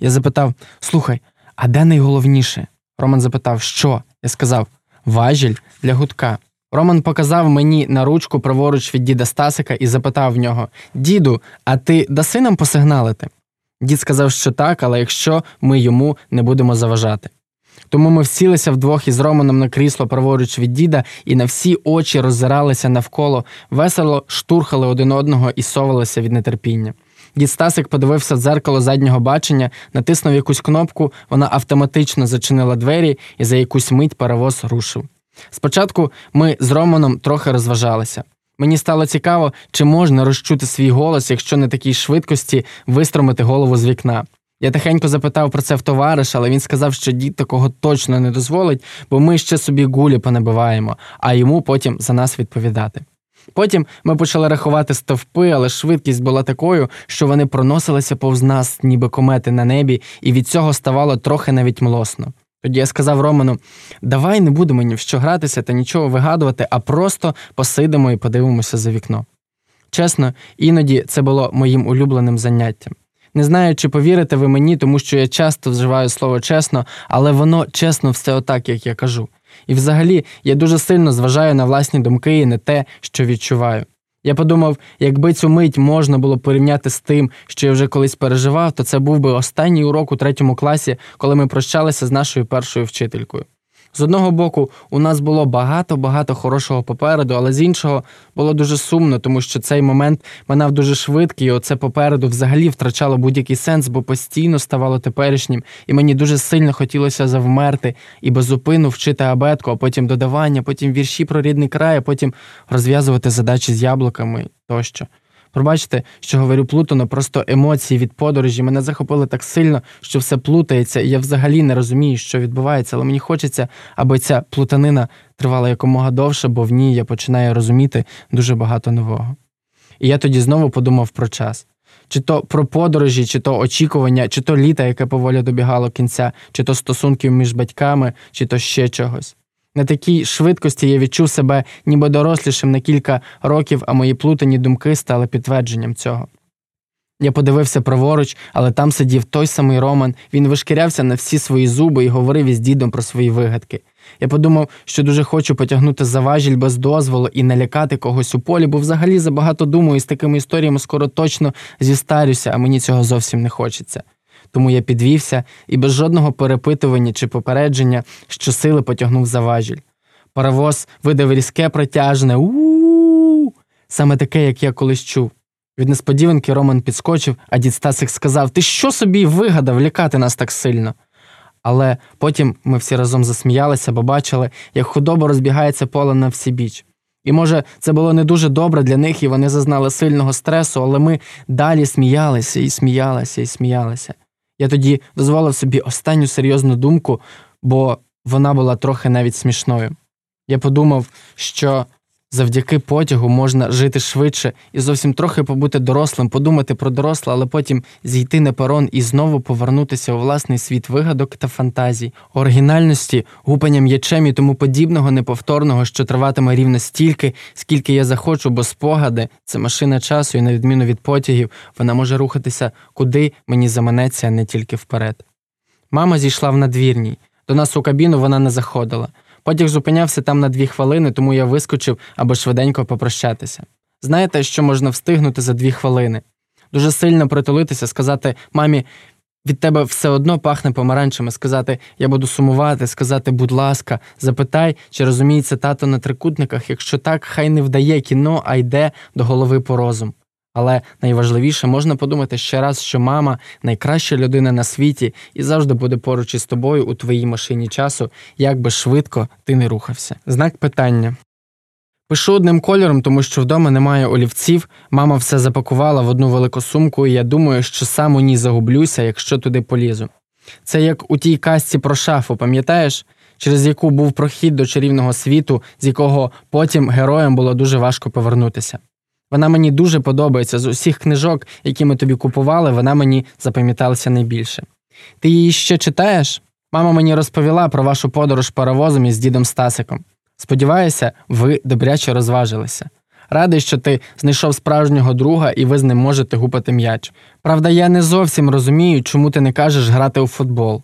Я запитав: Слухай, а де найголовніше? Роман запитав, що? Я сказав важіль для гудка. Роман показав мені на ручку праворуч від діда Стасика і запитав в нього: Діду, а ти даси нам посигналити? Дід сказав, що так, але якщо ми йому не будемо заважати. Тому ми всілися вдвох із Романом на крісло праворуч від діда і на всі очі роззиралися навколо, весело штурхали один одного і совалися від нетерпіння. Дід Стасик подивився в дзеркало заднього бачення, натиснув якусь кнопку, вона автоматично зачинила двері і за якусь мить паровоз рушив. Спочатку ми з Романом трохи розважалися. Мені стало цікаво, чи можна розчути свій голос, якщо на такій швидкості вистромити голову з вікна. Я тихенько запитав про це в товариша, але він сказав, що дід такого точно не дозволить, бо ми ще собі гулі понабиваємо, а йому потім за нас відповідати. Потім ми почали рахувати стовпи, але швидкість була такою, що вони проносилися повз нас, ніби комети на небі, і від цього ставало трохи навіть млосно. Тоді я сказав Роману: давай не будемо ні в що гратися та нічого вигадувати, а просто посидимо і подивимося за вікно. Чесно, іноді це було моїм улюбленим заняттям. Не знаю, чи повірите ви мені, тому що я часто вживаю слово чесно, але воно чесно все отак, як я кажу. І взагалі я дуже сильно зважаю на власні думки і не те, що відчуваю. Я подумав, якби цю мить можна було порівняти з тим, що я вже колись переживав, то це був би останній урок у третьому класі, коли ми прощалися з нашою першою вчителькою. З одного боку, у нас було багато-багато хорошого попереду, але з іншого було дуже сумно, тому що цей момент минав дуже швидкий, і оце попереду взагалі втрачало будь-який сенс, бо постійно ставало теперішнім, і мені дуже сильно хотілося завмерти і безупину вчити абетку, а потім додавання, потім вірші про рідний край, а потім розв'язувати задачі з яблуками тощо. Пробачте, що говорю плутано, просто емоції від подорожі мене захопили так сильно, що все плутається, і я взагалі не розумію, що відбувається, але мені хочеться, аби ця плутанина тривала якомога довше, бо в ній я починаю розуміти дуже багато нового. І я тоді знову подумав про час. Чи то про подорожі, чи то очікування, чи то літа, яке поволі добігало кінця, чи то стосунків між батьками, чи то ще чогось. На такій швидкості я відчув себе ніби дорослішим на кілька років, а мої плутані думки стали підтвердженням цього. Я подивився праворуч, але там сидів той самий Роман, він вишкірявся на всі свої зуби і говорив із дідом про свої вигадки. Я подумав, що дуже хочу потягнути за важіль без дозволу і налякати когось у полі, бо взагалі забагато думаю, і з такими історіями скоро точно зістарюся, а мені цього зовсім не хочеться. Тому я підвівся і без жодного перепитування чи попередження щосили потягнув за важіль. Паровоз видав різке протяжне у саме таке, як я колись чув. Від несподіванки Роман підскочив, а дід Стасик сказав: Ти що собі вигадав лякати нас так сильно? Але потім ми всі разом засміялися, бо бачили, як худоба розбігається поле на всі біч. І може, це було не дуже добре для них, і вони зазнали сильного стресу, але ми далі сміялися і сміялися і сміялися. Я тоді дозволив собі останню серйозну думку, бо вона була трохи навіть смішною. Я подумав, що завдяки потягу можна жити швидше і зовсім трохи побути дорослим, подумати про доросле, але потім зійти на перон і знову повернутися у власний світ вигадок та фантазій, оригінальності, гупання м'ячем і тому подібного неповторного, що триватиме рівно стільки, скільки я захочу, бо спогади це машина часу, і на відміну від потягів, вона може рухатися куди мені заманеться, а не тільки вперед. Мама зійшла в надвірній. До нас у кабіну вона не заходила. Потяг зупинявся там на дві хвилини, тому я вискочив, аби швиденько попрощатися. Знаєте, що можна встигнути за дві хвилини? Дуже сильно притулитися, сказати мамі, від тебе все одно пахне помаранчами, сказати я буду сумувати, сказати, будь ласка, запитай, чи розуміється тато на трикутниках, якщо так, хай не вдає кіно, а йде до голови по розум. Але найважливіше можна подумати ще раз, що мама найкраща людина на світі і завжди буде поруч із тобою у твоїй машині часу, як би швидко ти не рухався. Знак питання. Пишу одним кольором, тому що вдома немає олівців, мама все запакувала в одну велику сумку, і я думаю, що сам у ній загублюся, якщо туди полізу. Це як у тій казці про шафу, пам'ятаєш, через яку був прохід до чарівного світу, з якого потім героям було дуже важко повернутися. Вона мені дуже подобається з усіх книжок, які ми тобі купували, вона мені запам'яталася найбільше. Ти її ще читаєш? Мама мені розповіла про вашу подорож паровозом із дідом Стасиком. Сподіваюся, ви добряче розважилися. Радий, що ти знайшов справжнього друга і ви з ним можете гупати м'яч. Правда, я не зовсім розумію, чому ти не кажеш грати у футбол.